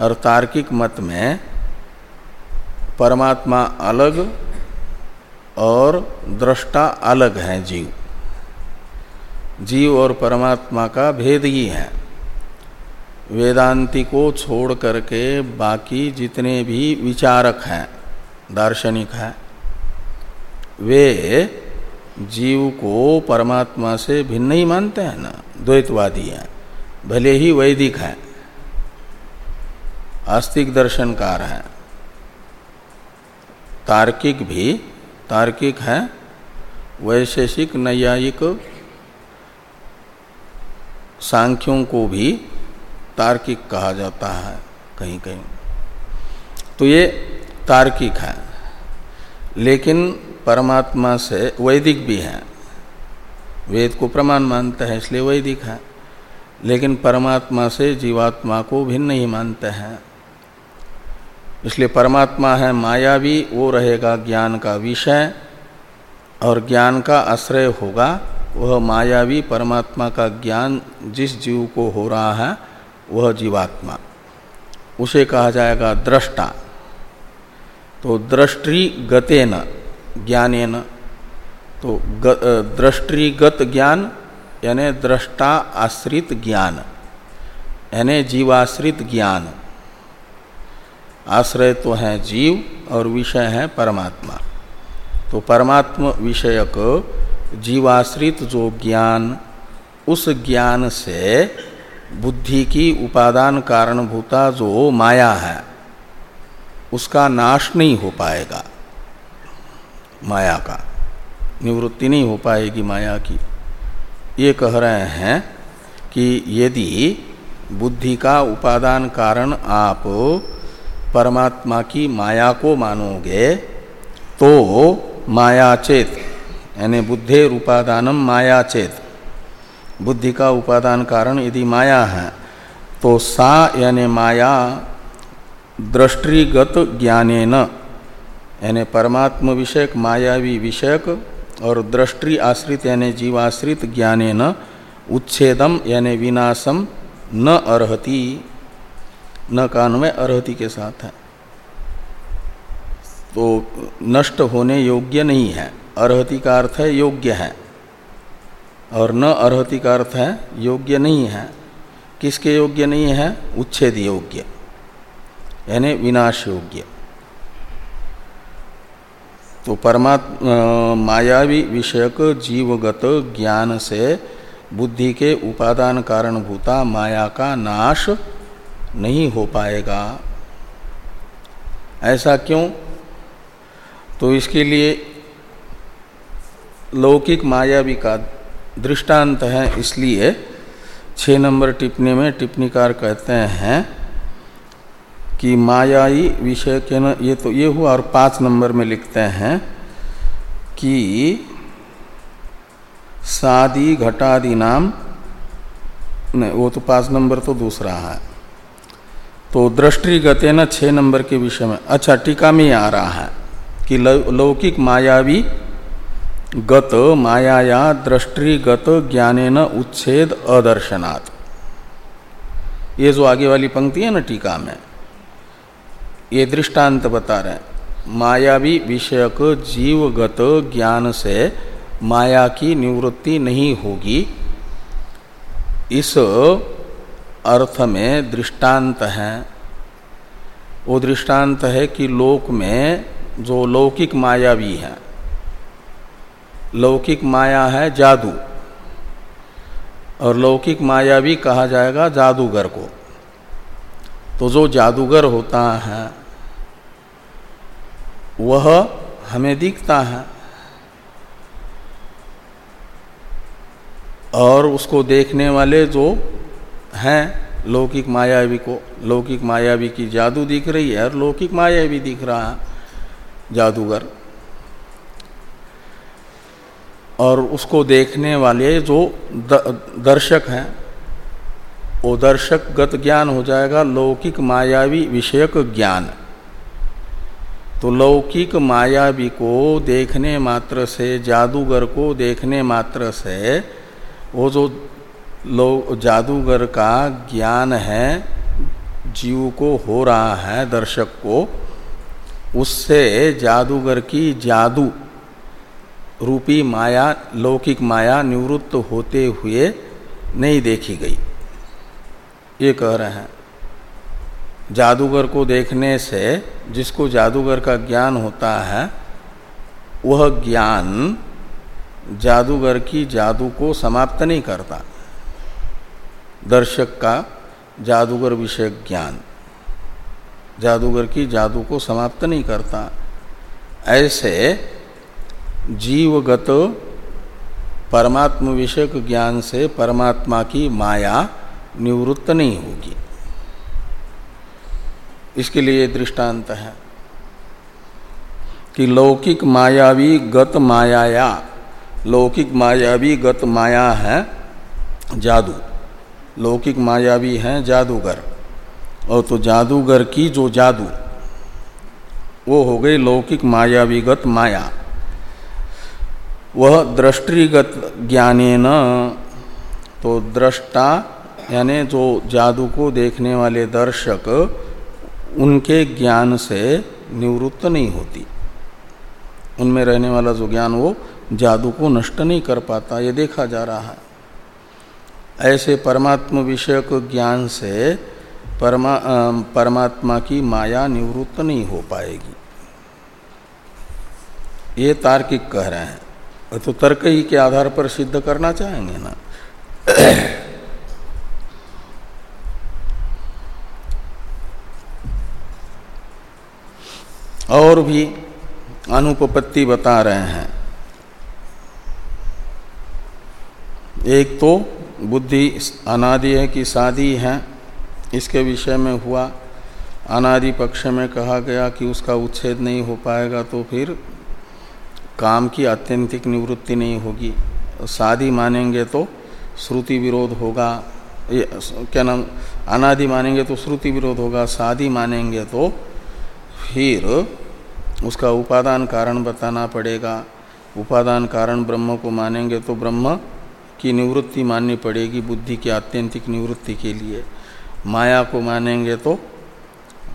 और तार्किक मत में परमात्मा अलग और दृष्टा अलग है जीव। जीव और परमात्मा का भेद ही है। वेदांति को छोड़ करके बाकी जितने भी विचारक हैं दार्शनिक हैं। वे जीव को परमात्मा से भिन्न ही मानते हैं ना? द्वैतवादी हैं। भले ही वैदिक है। आस्तिक दर्शनकार हैं। तार्किक भी तार्किक है। वैशेषिक, नैयायिक सांख्यों को भी तार्किक कहा जाता है कहीं कहीं तो ये तार्किक है। लेकिन परमात्मा से वैदिक भी हैं। वेद को प्रमाण मानते हैं, इसलिए वैदिक है। लेकिन परमात्मा से जीवात्मा को भिन्न ही मानते हैं। इसलिए परमात्मा है मायावी वो रहेगा ज्ञान का विषय, और ज्ञान का आश्रय होगा, वह मायावी परमात्मा का ज्ञान जिस जीव को हो रहा है, वह जीवात्मा। उसे कहा जाएगा दृष्टा। तो दृष्टि गतेन, ज्ञानेन। तो दृष्टिगत ज्ञान, यानी दृष्टा आश्रित ज्ञान, यानी जीवाश्रित ज्ञान। आश्रय तो है जीव और विषय है परमात्मा। तो परमात्मा विषयक जीवाश्रित जो ज्ञान, उस ज्ञान से बुद्धि की उपादान कारणभूता जो माया है उसका नाश नहीं हो पाएगा। माया का निवृत्ति नहीं हो पाएगी माया की। ये कह रहे हैं कि यदि बुद्धि का उपादान कारण आप परमात्मा की माया को मानोगे तो माया चेत, यानी बुद्धे माया चेत। बुद्धि का उपादान कारण यदि माया है तो सा यानी माया दृष्टिगत ज्ञानेन यानी परमात्म विषयक मायावी विषयक और दृष्टि आश्रित यानी जीवाश्रित ज्ञाने न उच्छेदम यानी विनाशम न अर्हति। न कान में अर्हति के साथ है। तो नष्ट होने योग्य नहीं है। अर्हति का अर्थ है योग्य है। और न अर्हति का अर्थ है योग्य नहीं है। किसके योग्य नहीं है? उच्छेद योग्य। यानी विनाश योग्य तो परमात्मा मायावी विषयक जीवगत ज्ञान से बुद्धि के उपादान कारणभूता माया का नाश नहीं हो पाएगा। ऐसा क्यों? तो इसके लिए लौकिक मायावी का दृष्टांत है, इसलिए छः नंबर टिप्पणी में टिप्पणीकार कहते हैं कि मायाई विषय के न, ये तो ये हुआ और पाँच नंबर में लिखते हैं कि सादी घटादि नाम, नहीं, वो तो पाँच नंबर तो दूसरा है। तो दृष्टिगते न छः नंबर के विषय में अच्छा टीका में आ रहा है कि लौकिक मायावी गत मायाया दृष्टिगत ज्ञाने न उच्छेद अदर्शनात्। ये जो आगे वाली पंक्ति है ना टीका में ये दृष्टांत बता रहे हैं। मायावी विषयक जीवगत ज्ञान से माया की निवृत्ति नहीं होगी। इस अर्थ में दृष्टांत है। वो दृष्टांत है कि लोक में जो लौकिक मायावी है, लौकिक माया है जादू, और लौकिक माया भी कहा जाएगा जादूगर को। तो जो जादूगर होता है, वह हमें दिखता है और उसको देखने वाले जो हैं, लौकिक मायावी को, लौकिक मायावी की जादू दिख रही है और लौकिक माया भी दिख रहा है, जादूगर। और उसको देखने वाले जो दर्शक हैं वो दर्शकगत ज्ञान हो जाएगा, लौकिक मायावी विषयक ज्ञान। तो लौकिक मायावी को देखने मात्र से, जादूगर को देखने मात्र से, वो जो जादूगर का ज्ञान है, जीव को हो रहा है, दर्शक को, उससे जादूगर की जादू रूपी माया, लौकिक माया निवृत्त होते हुए नहीं देखी गई। ये कह रहे हैं, जादूगर को देखने से जिसको जादूगर का ज्ञान होता है, वह ज्ञान जादूगर की जादू को समाप्त नहीं करता। दर्शक का जादूगर विषय ज्ञान, जादूगर की जादू को समाप्त नहीं करता। ऐसे जीवगत परमात्म विषयक ज्ञान से परमात्मा की माया निवृत्त नहीं होगी। इसके लिए दृष्टांत है कि लौकिक मायावी गत मायाया लौकिक मायावी गत माया है, जादू। लौकिक मायावी है, जादूगर। और तो जादूगर की जो जादू, वो हो गई लौकिक मायावीगत माया। वह दृष्टिगत ज्ञानेन तो दृष्टा यानी जो जादू को देखने वाले दर्शक उनके ज्ञान से निवृत्त नहीं होती। उनमें रहने वाला जो ज्ञान वो जादू को नष्ट नहीं कर पाता, ये देखा जा रहा है। ऐसे परमात्म विषयक ज्ञान से परमा परमात्मा की माया निवृत्त नहीं हो पाएगी। ये तार्किक कह रहे हैं। तो तर्क ही के आधार पर सिद्ध करना चाहेंगे ना? और भी अनुपपत्ति बता रहे हैं। एक तो बुद्धि अनादि है कि शादी है। इसके विषय में हुआ, अनादि पक्ष में कहा गया कि उसका उच्छेद नहीं हो पाएगा तो फिर काम की आत्यंतिक निवृत्ति नहीं होगी। शादी मानेंगे तो श्रुति विरोध होगा। क्या नाम? अनादि मानेंगे तो श्रुति विरोध होगा। शादी मानेंगे तो फिर उसका उपादान कारण बताना पड़ेगा। उपादान कारण ब्रह्म को मानेंगे तो ब्रह्म की निवृत्ति माननी पड़ेगी बुद्धि की आत्यंतिक निवृत्ति के लिए। माया को मानेंगे तो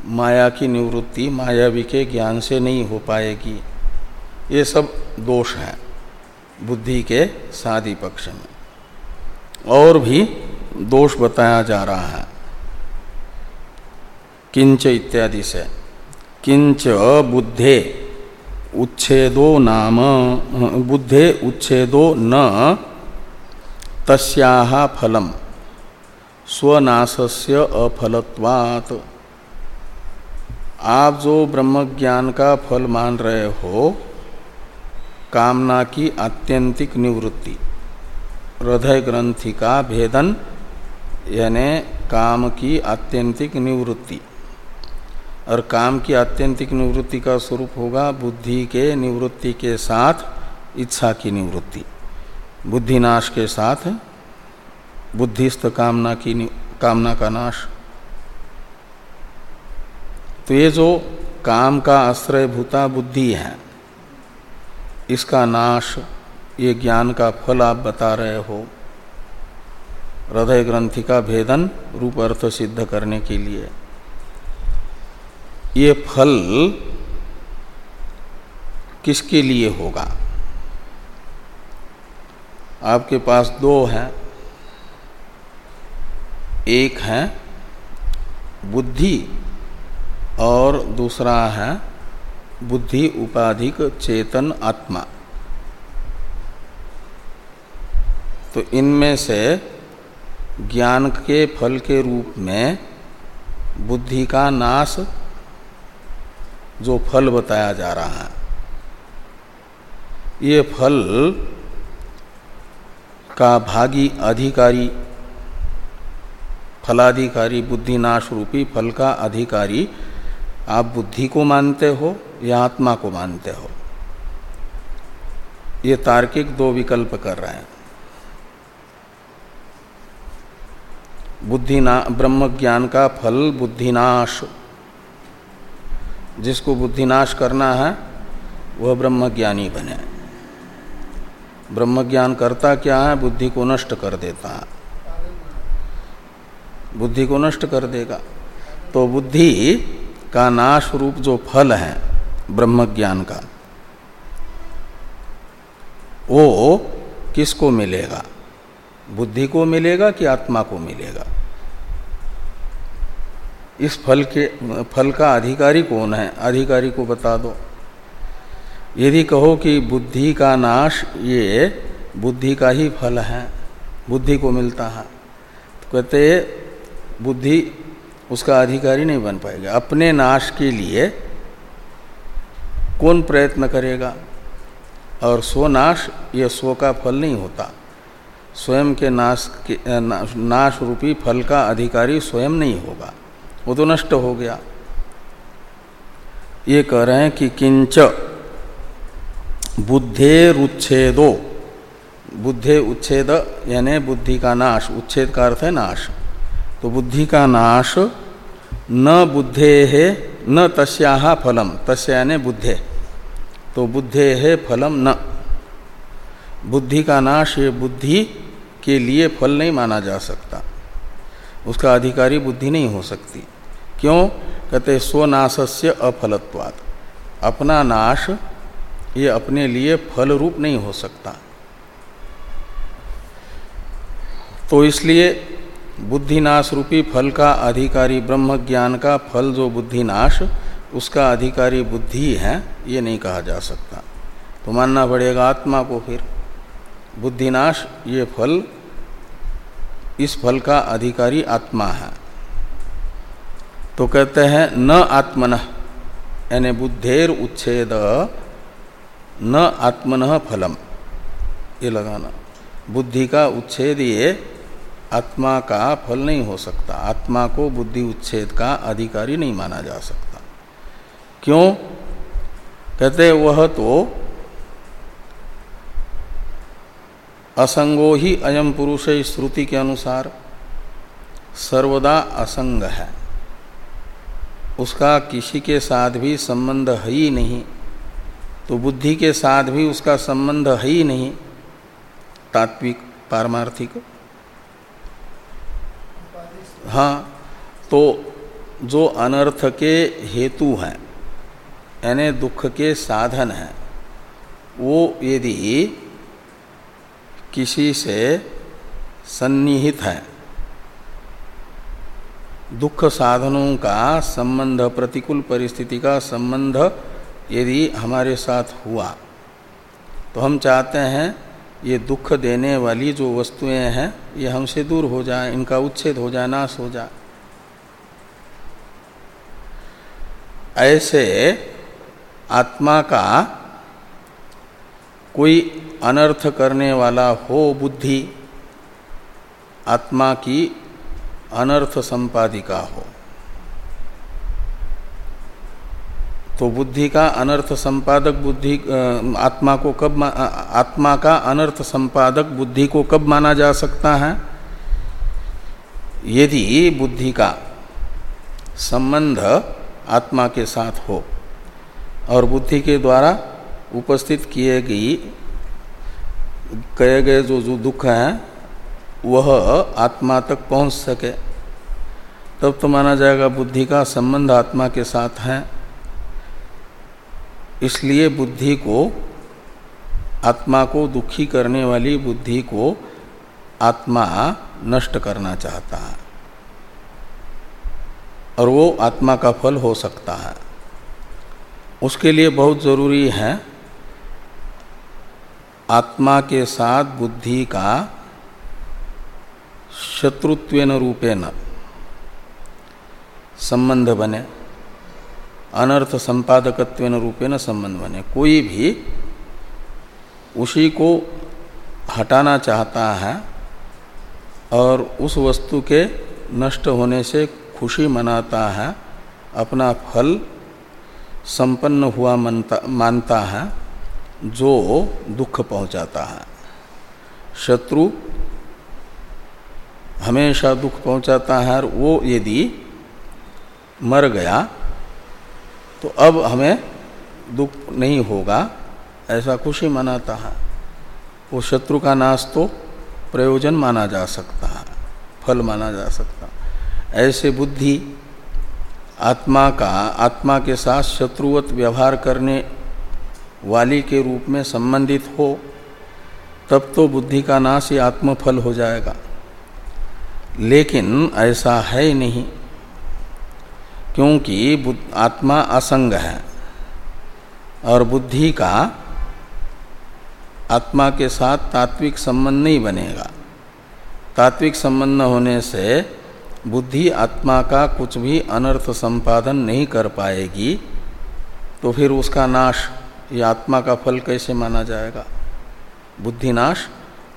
माया की निवृत्ति मायावी के ज्ञान से नहीं हो पाएगी। ये सब दोष हैं बुद्धि के शादी पक्ष में। और भी दोष बताया जा रहा है। किंच इत्यादि से। किंच बुद्धे उच्छेदो नाम, बुद्धे उच्छेदो न तस्याह फलम, स्वनाशस्य अफलत्वात्। आप जो ब्रह्म ज्ञान का फल मान रहे हो, कामना की आत्यंतिक निवृत्ति, हृदय ग्रंथि का भेदन, यानी काम की आत्यंतिक निवृत्ति। और काम की आत्यंतिक निवृत्ति का स्वरूप होगा बुद्धि के निवृत्ति के साथ, इच्छा की निवृत्ति। बुद्धिनाश के साथ बुद्धिस्त कामना की कामना का नाश। तो ये जो काम का आश्रय भूता बुद्धि है, इसका नाश, ये ज्ञान का फल आप बता रहे हो। हृदय ग्रंथि का भेदन रूप अर्थ सिद्ध करने के लिए। ये फल किसके लिए होगा? आपके पास दो हैं। एक है बुद्धि और दूसरा है बुद्धि उपाधिक चेतन आत्मा। तो इनमें से ज्ञान के फल के रूप में बुद्धि का नाश जो फल बताया जा रहा है, ये फल का भागी अधिकारी, फलाधिकारी, बुद्धिनाश रूपी फल का अधिकारी, आप बुद्धि को मानते हो या आत्मा को मानते हो? ये तार्किक दो विकल्प कर रहे हैं। बुद्धिना, ब्रह्म ज्ञान का फल बुद्धिनाश जिसको बुद्धिनाश करना है, वह ब्रह्म ज्ञानी बने। ब्रह्म ज्ञान करता क्या है? बुद्धि को नष्ट कर देता है। बुद्धि को नष्ट कर देगा। तो बुद्धि का नाश रूप जो फल है ब्रह्म ज्ञान का, वो किसको मिलेगा? बुद्धि को मिलेगा कि आत्मा को मिलेगा? इस फल के, फल का अधिकारी कौन है? अधिकारी को बता दो। यदि कहो कि बुद्धि का नाश ये बुद्धि का ही फल है, बुद्धि को मिलता है तो कहते बुद्धि उसका अधिकारी नहीं बन पाएगा। अपने नाश के लिए कौन प्रयत्न करेगा? और स्वनाश यह स्व का फल नहीं होता। स्वयं के नाश के नाश रूपी फल का अधिकारी स्वयं नहीं होगा। वो तो नष्ट हो गया। ये कह रहे हैं कि किंच बुद्धेरुच्छेदो बुद्धे उच्छेद यानी बुद्धि का नाश। उच्छेद का अर्थ है नाश। तो बुद्धि का नाश न बुद्धे है, न तस्या फलम। तस्या यानी बुद्धे। तो बुद्धे है, फलम न। बुद्धि का नाश ये बुद्धि के लिए फल नहीं माना जा सकता। उसका अधिकारी बुद्धि नहीं हो सकती। क्यों? कहते, स्वनाशस्य अफलत्वात्। अपना नाश ये अपने लिए फल रूप नहीं हो सकता। तो इसलिए बुद्धिनाश रूपी फल का अधिकारी ब्रह्म ज्ञान का फल जो बुद्धिनाश, उसका अधिकारी बुद्धि है, ये नहीं कहा जा सकता। तो मानना पड़ेगा आत्मा को फिर। बुद्धिनाश ये फल इस फल का अधिकारी आत्मा है। तो कहते हैं, न आत्मन, यानी बुद्धेर उच्छेद, न आत्मन फलम। ये लगाना। बुद्धि का उच्छेद ये आत्मा का फल नहीं हो सकता। आत्मा को बुद्धि उच्छेद का अधिकारी नहीं माना जा सकता। क्यों? कहते वह तो असंगो ही अयम पुरुष श्रुति के अनुसार सर्वदा असंग है। उसका किसी के साथ भी संबंध है ही नहीं तो बुद्धि के साथ भी उसका संबंध है ही नहीं, तात्विक पारमार्थिक। हाँ तो जो अनर्थ के हेतु हैं, यानी दुख के साधन हैं, वो यदि किसी से सन्निहित है। दुख साधनों का संबंध, प्रतिकूल परिस्थिति का संबंध यदि हमारे साथ हुआ तो हम चाहते हैं ये दुख देने वाली जो वस्तुएँ हैं, ये हमसे दूर हो जाए, इनका उच्छेद हो जाए, नाश हो जाए। ऐसे आत्मा का कोई अनर्थ करने वाला हो बुद्धि, आत्मा की अनर्थ संपादिका हो। तो बुद्धि का अनर्थ संपादक बुद्धि आत्मा को कब आत्मा का अनर्थ संपादक बुद्धि को कब माना जा सकता है? यदि बुद्धि का संबंध आत्मा के साथ हो और बुद्धि के द्वारा उपस्थित किए गई कहे गए जो जो दुख हैं, वह आत्मा तक पहुँच सके। तब तो माना जाएगा बुद्धि का संबंध आत्मा के साथ है। इसलिए बुद्धि को, आत्मा को दुखी करने वाली बुद्धि को आत्मा नष्ट करना चाहता है। और वो आत्मा का फल हो सकता है। उसके लिए बहुत ज़रूरी है आत्मा के साथ बुद्धि का शत्रुत्वेन रूपेण संबंध बने अनर्थ संपादकत्वेन रूपेण संबंध बने। कोई भी उसी को हटाना चाहता है और उस वस्तु के नष्ट होने से खुशी मनाता है अपना फल संपन्न हुआ मनता, मानता है जो दुख पहुंचाता है। शत्रु हमेशा दुख पहुंचाता है और वो यदि मर गया तो अब हमें दुख नहीं होगा, ऐसा खुशी मनाता है। वो शत्रु का नाश तो प्रयोजन माना जा सकता है, फल माना जा सकता ऐसे बुद्धि आत्मा का, आत्मा के साथ शत्रुवत व्यवहार करने वाली के रूप में संबंधित हो, तब तो बुद्धि का नाश ही आत्मफल हो जाएगा। लेकिन ऐसा है ही नहीं, क्योंकि आत्मा असंग है और बुद्धि का आत्मा के साथ तात्विक संबंध नहीं बनेगा। तात्विक संबंध होने से बुद्धि आत्मा का कुछ भी अनर्थ संपादन नहीं कर पाएगी तो फिर उसका नाश ये आत्मा का फल कैसे माना जाएगा? बुद्धिनाश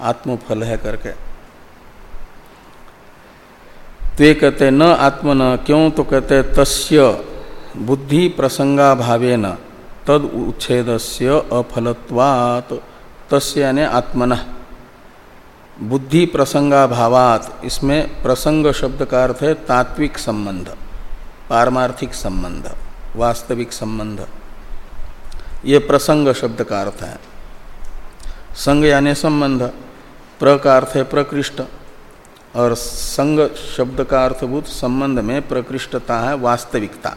आत्मफल है करके। तो ये कहते न आत्मन, क्यों? तो कहते तस्य बुद्धि प्रसंगा भावे न तद उच्छेद से अफलत्वात्। तस्य यानी आत्मन। बुद्धि प्रसंगा भावात, इसमें प्रसंग शब्द का अर्थ है तात्विक संबंध, पारमार्थिक संबंध, वास्तविक संबंध। ये प्रसंग शब्द का अर्थ है। संग यानि संबंध, प्र का अर्थ है प्रकृष्ट, और संग शब्द का अर्थभूत संबंध में प्रकृष्टता है वास्तविकता।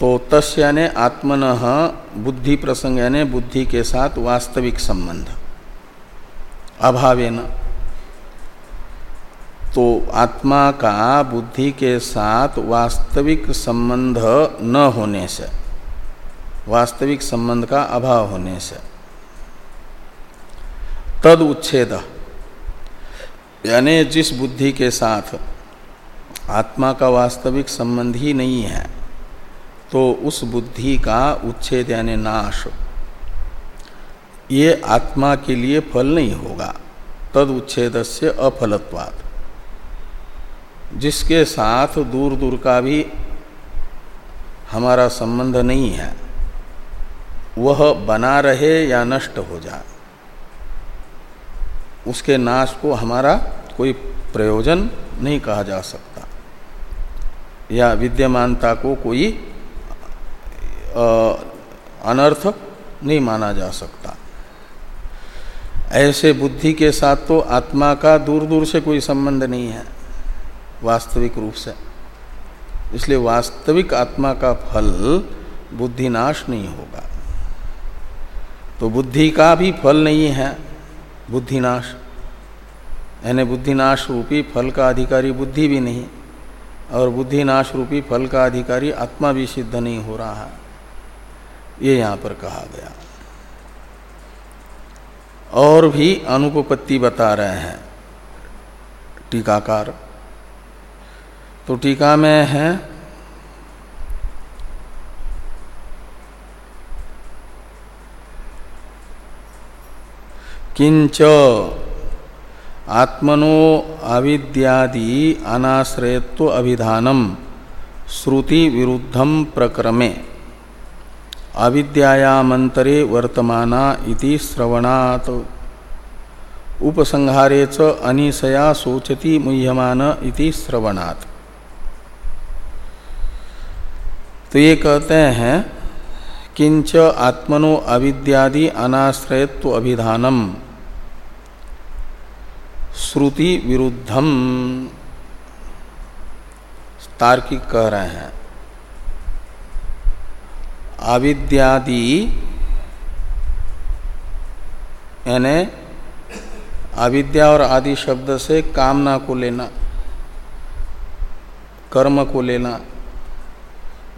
तो तस् यानि आत्मन, बुद्धि प्रसंग यानि बुद्धि के साथ वास्तविक संबंध। अभावेन तो आत्मा का बुद्धि के साथ वास्तविक संबंध न होने से, वास्तविक संबंध का अभाव होने से। तद उच्छेद। यानी जिस बुद्धि के साथ आत्मा का वास्तविक संबंध ही नहीं है तो उस बुद्धि का उच्छेद यानी नाश, ये आत्मा के लिए फल नहीं होगा। तद उच्छेद से अफलत्वात्। जिसके साथ दूर दूर का भी हमारा संबंध नहीं है, वह बना रहे या नष्ट हो जाए, उसके नाश को हमारा कोई प्रयोजन नहीं कहा जा सकता, या विद्यमानता को कोई अनर्थ नहीं माना जा सकता। ऐसे बुद्धि के साथ तो आत्मा का दूर दूर से कोई संबंध नहीं है। वास्तविक रूप से। इसलिए वास्तविक आत्मा का फल बुद्धि नाश नहीं होगा। तो बुद्धि का भी फल नहीं है बुद्धिनाश यानी बुद्धिनाश रूपी फल का अधिकारी बुद्धि भी नहीं, और बुद्धिनाश रूपी फल का अधिकारी आत्मा भी सिद्ध नहीं हो रहा है। ये यहाँ पर कहा गया। और भी अनुपपत्ति बता रहे हैं, टीकाकार। तो टीका में है। किंच आत्मनो अविद्यादि अनाश्रयत्व अभिधानम श्रुति विरुद्धम प्रक्रमे। अविद्यामंतरे वर्तमाना इति श्रवणात्। उपसंहारे च अनिशया मुह्यमान इति श्रवणात्। तो ये कहते हैं, किंच आत्मनो अविद्यादि अनाश्रयत्व अभिधानम, श्रुति विरुद्धम। तार्किक कह रहे हैं, अविद्यादि यानी अविद्या और आदि शब्द से कामना को लेना, कर्म को लेना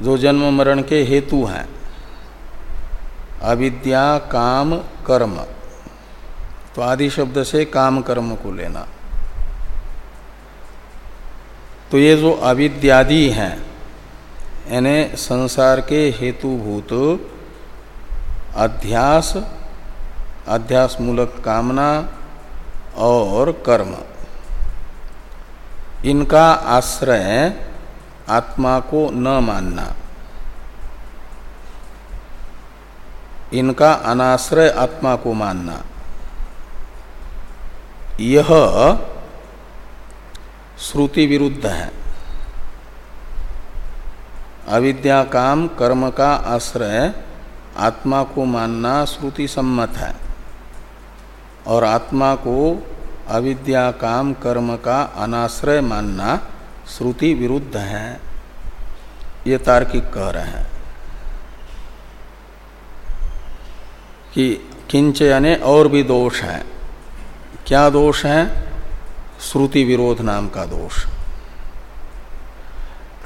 जो जन्म मरण के हेतु हैं। अविद्या, काम, कर्म। तो आदि शब्द से काम, कर्म को लेना। तो ये जो अविद्यादि हैं यानी संसार के हेतुभूत अध्यास अध्यास मूलक कामना और कर्म। इनका आश्रय आत्मा को न मानना। इनका अनाश्रय आत्मा को मानना। यह श्रुति विरुद्ध है। अविद्या काम, कर्म का आश्रय, आत्मा को मानना श्रुति सम्मत है। और आत्मा को अविद्या काम, कर्म का अनाश्रय मानना श्रुति विरुद्ध है, ये तार्किक कह रहे हैं कि किंच यानी और भी दोष है। क्या दोष है? श्रुति विरोध नाम का दोष।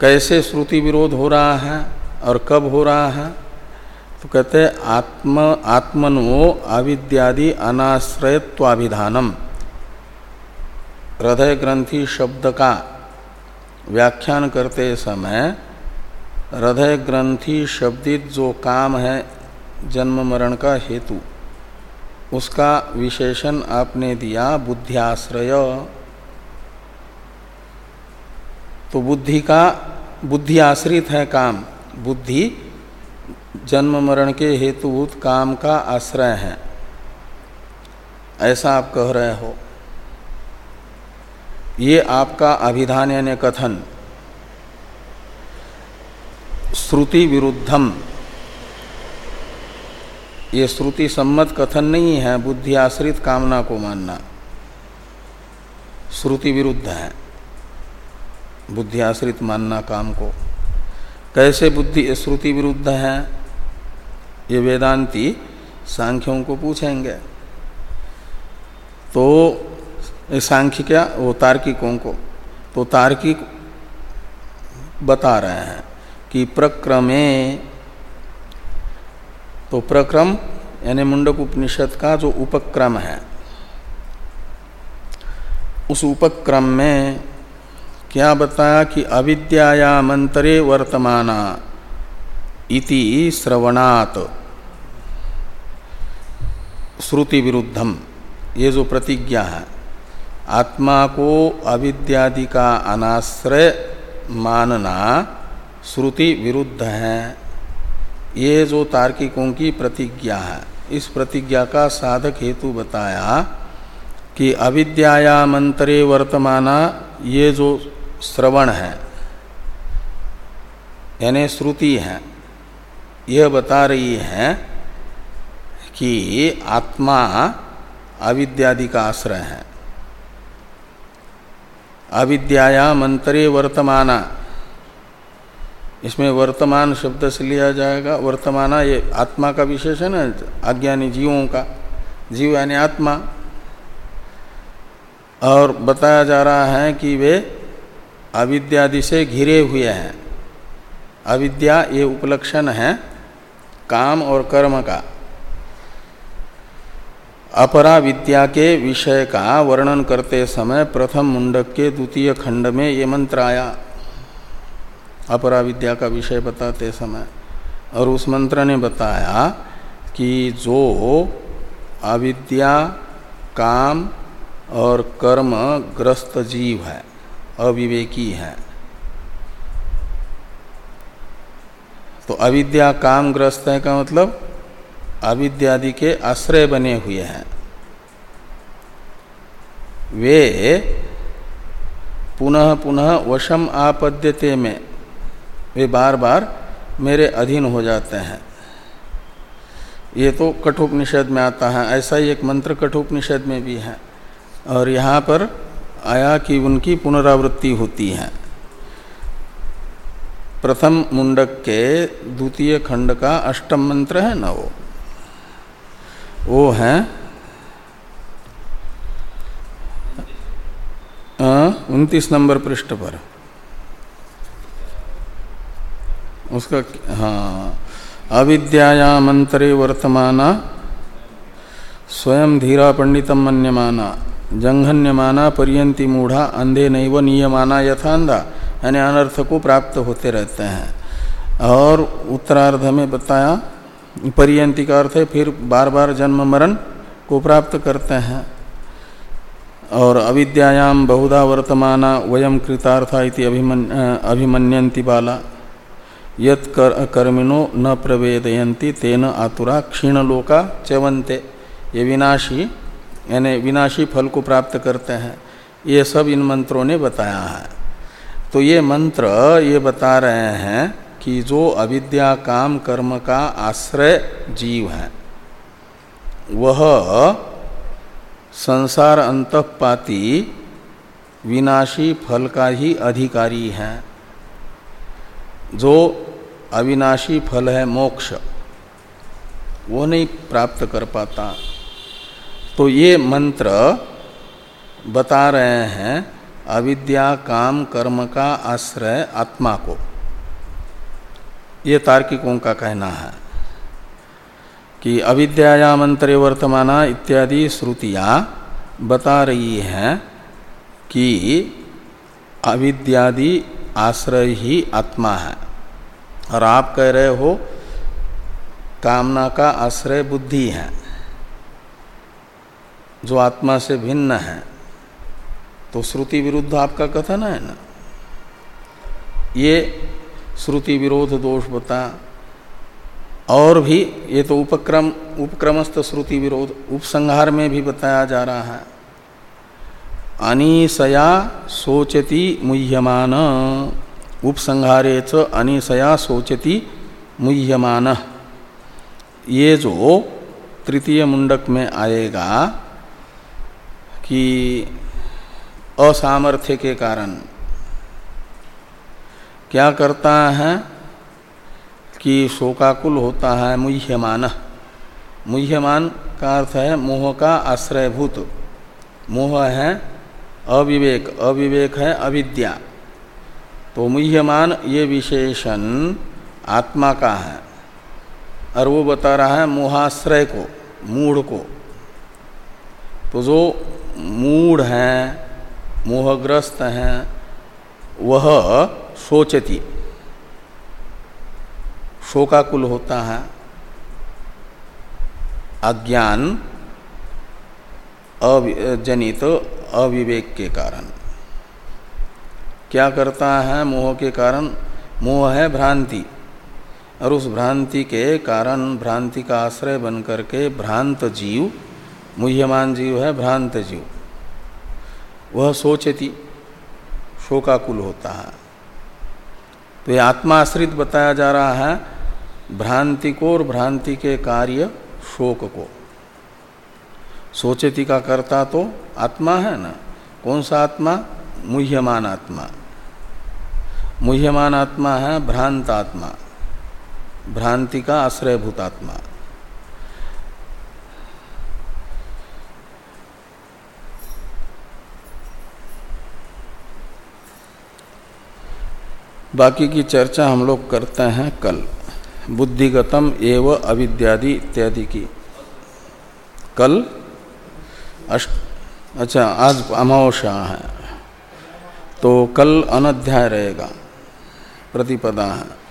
कैसे श्रुति विरोध हो रहा है और कब हो रहा है? तो कहते आत्म, आत्मनो अविद्यादि अनाश्रयत्वाभिधानम। हृदय ग्रंथि शब्द का व्याख्यान करते समय हृदय ग्रंथि शब्दित जो काम है जन्म मरण का हेतु, उसका विशेषण आपने दिया बुद्धियाश्रय तो बुद्धि का, बुद्धि आश्रित है काम, बुद्धि जन्म मरण के हेतुभूत काम का आश्रय है। ऐसा आप कह रहे हो। ये आपका अभिधान यानी कथन। श्रुति विरुद्धम। ये श्रुति सम्मत कथन नहीं है, बुद्धि आश्रित कामना को मानना। श्रुति विरुद्ध है, बुद्धि आश्रित मानना काम को। कैसे बुद्धि श्रुति विरुद्ध है? ये वेदांती सांख्यों को पूछेंगे। तो सांख्य क्या वो तार्किकों को तो तार्किक बता रहे हैं कि प्रक्रमे तो प्रक्रम यानी मुंडक उपनिषद का जो उपक्रम है, उस उपक्रम में क्या बताया कि अविद्यामंतरे वर्तमाना इति श्रवणात श्रुति विरुद्धम ये जो प्रतिज्ञा है। आत्मा को अविद्यादि का अनाश्रय मानना श्रुति विरुद्ध है। ये जो तार्किकों की प्रतिज्ञा है, इस प्रतिज्ञा का साधक हेतु बताया कि अविद्यामंतरे वर्तमाना ये जो श्रवण है, यानी श्रुति है, यह बता रही है कि आत्मा अविद्यादि का आश्रय है। अविद्याया मंत्रे वर्तमाना। इसमें वर्तमान शब्द से लिया जाएगा। वर्तमाना ये आत्मा का विशेषण है ना, अज्ञानी जीवों का। जीव यानी आत्मा। और बताया जा रहा है कि वे अविद्यादि से घिरे हुए हैं। अविद्या ये उपलक्षण है काम और कर्म का। अपरा विद्या के विषय का वर्णन करते समय प्रथम मुंडक के द्वितीय खंड में ये मंत्र आया। अपरा विद्या का विषय बताते समय। और उस मंत्र ने बताया कि जो अविद्या, काम और कर्म ग्रस्त जीव है, अविवेकी है। तो अविद्या, काम ग्रस्त है का मतलब? अविद्यादि के आश्रय बने हुए हैं। वे पुनः पुनः वशम आपद्यते में, वे बार बार मेरे अधीन हो जाते हैं। ये तो कठोपनिषद में आता है, ऐसा ही एक मंत्र कठोपनिषद में भी है। और यहाँ पर आया कि उनकी पुनरावृत्ति होती है। प्रथम मुंडक के द्वितीय खंड का अष्टम मंत्र है ना वो? वो है? उनतीस नंबर पृष्ठ पर। उसका हाँ। अविद्यामंतरे वर्तमान, स्वयं धीरा पंडितम मन्यमाना जंघन्यमाना पर्यंती मूढ़ा, अंधे नहीं व नियमाना यथांधा यानी अनर्थ को प्राप्त होते रहते हैं। और उत्तरार्ध में बताया पर्यंती का अर्थ है फिर बार बार जन्म मरण को प्राप्त करते हैं। और अविद्यायाम बहुधा वर्तमान वयम कृतार्था इति अभिमन अभिमन्यंती बाला। यत कर, कर्मिणो न प्रवेदयंती तेन आतुरा क्षीण लोका चवंते ये विनाशी यानी विनाशी फल को प्राप्त करते हैं। ये सब इन मंत्रों ने बताया है। तो ये मंत्र ये बता रहे हैं कि जो अविद्या काम, कर्म का आश्रय जीव है, वह संसार अंतपाती विनाशी फल का ही अधिकारी है। जो अविनाशी फल है मोक्ष, वो नहीं प्राप्त कर पाता। तो ये मंत्र बता रहे हैं, अविद्या, काम, कर्म का आश्रय आत्मा को। ये तार्किकों का कहना है कि अविद्या मंत्रे वर्तमाना इत्यादि श्रुतियाँ बता रही हैं कि अविद्यादि आश्रय ही आत्मा है। और आप कह रहे हो, कामना का आश्रय बुद्धि है, जो आत्मा से भिन्न है। तो श्रुति विरुद्ध आपका कथन है ना? ये श्रुति विरोध दोष बता। और भी, ये तो उपक्रम, उपक्रमस्थ श्रुति विरोध, उपसंहार में भी बताया जा रहा है। अनिशया सोचती मुह्यमान। उपसंहारे च अनिशया सोचती मुह्यमान। ये जो तृतीय मुंडक में आएगा कि असामर्थ्य के कारण क्या करता है कि शोकाकुल होता है मुह्यमान। मुह्यमान का अर्थ है मोह का आश्रयभूत। मोह है अविवेक अविवेक है अविद्या। तो मुह्यमान ये विशेषण आत्मा का है। और वो बता रहा है मोहाश्रय को, मूढ़ को। तो जो मूढ़ हैं, मोहग्रस्त हैं, वह सोचती शोकाकुल होता है। अज्ञान जनित अविवेक के कारण। क्या करता है मोह के कारण? मोह है भ्रांति। और उस भ्रांति के कारण भ्रांति का आश्रय बन करके भ्रांत जीव, मुह्यमान जीव है, भ्रांत जीव। वह सोचती शोकाकुल होता है। तो ये आत्माश्रित बताया जा रहा है भ्रांति को और भ्रांति के कार्य शोक को। सोचे का करता तो आत्मा है ना? कौन सा आत्मा? मुह्यमान आत्मा। मुह्यमान आत्मा है भ्रांत आत्मा। भ्रांति का आश्रयभूत आत्मा। बाकी की चर्चा हम लोग करते हैं कल। बुद्धिगतम एव अविद्यादि इत्यादि की। कल? अष्ट अच्छा आज अमावस्या है। तो कल अनध्याय रहेगा। प्रतिपदा है।